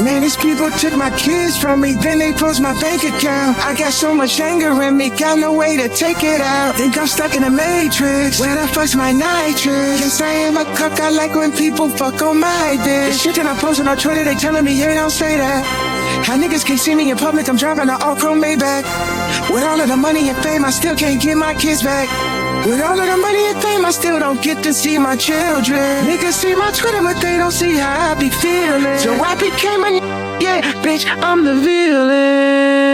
Man, these people took my kids from me, then they froze my bank account. I got so much anger in me, got no way to take it out. Think I'm stuck in a matrix, where the fuck's my nitrous? Yes, I am a cuck, I like when people fuck on my dick. The shit that I'm posting on Twitter, they telling me, hey, don't say that. How niggas can't see me in public, I'm driving an all chrome Maybach. With all of the money and fame, I still can't get my kids back. With all of the money and fame, I still don't get to see my children. Niggas see my Twitter, but they don't see how I be feeling. So I became a yeah, bitch, I'm the villain.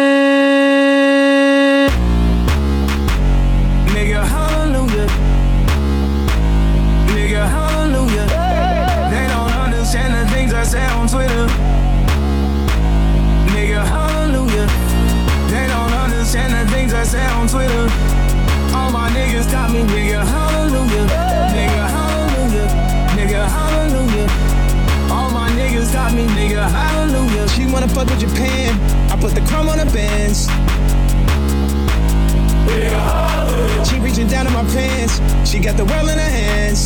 Benz. She reaching down in my pants. She got the world in her hands.